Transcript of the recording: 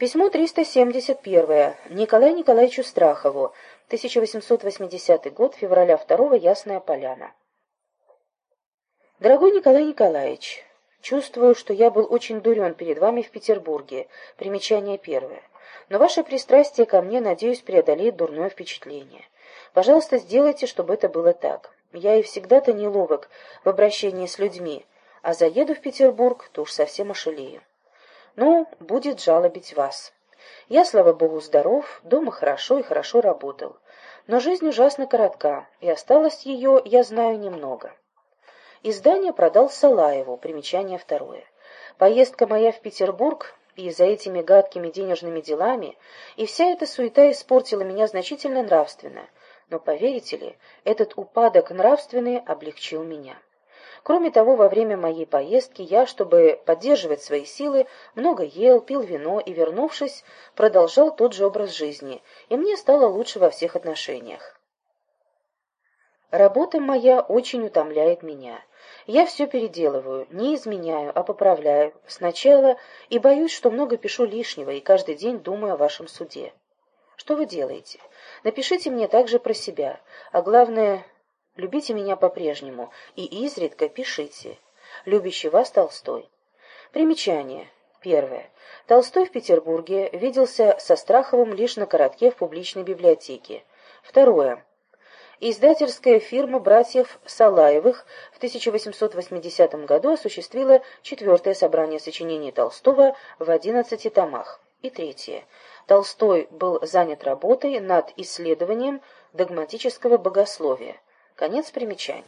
Письмо 371. Николаю Николаевичу Страхову. 1880 год, февраля 2 Ясная Поляна. Дорогой Николай Николаевич, чувствую, что я был очень дурен перед вами в Петербурге. Примечание первое. Но ваше пристрастие ко мне, надеюсь, преодолеет дурное впечатление. Пожалуйста, сделайте, чтобы это было так. Я и всегда-то неловок в обращении с людьми, а заеду в Петербург, то уж совсем ошалею. Ну, будет жалобить вас. Я, слава богу, здоров, дома хорошо и хорошо работал. Но жизнь ужасно коротка, и осталось ее, я знаю, немного. Издание продал Салаеву, примечание второе. Поездка моя в Петербург и за этими гадкими денежными делами, и вся эта суета испортила меня значительно нравственно, но, поверите ли, этот упадок нравственный облегчил меня. Кроме того, во время моей поездки я, чтобы поддерживать свои силы, много ел, пил вино и, вернувшись, продолжал тот же образ жизни, и мне стало лучше во всех отношениях. Работа моя очень утомляет меня. Я все переделываю, не изменяю, а поправляю сначала и боюсь, что много пишу лишнего и каждый день думаю о вашем суде. Что вы делаете? Напишите мне также про себя, а главное, Любите меня по-прежнему и изредка пишите. Любящий вас Толстой. Примечание. Первое. Толстой в Петербурге виделся со Страховым лишь на коротке в публичной библиотеке. Второе. Издательская фирма братьев Салаевых в 1880 году осуществила четвертое собрание сочинений Толстого в 11 томах. И третье. Толстой был занят работой над исследованием догматического богословия. Конец примечаний.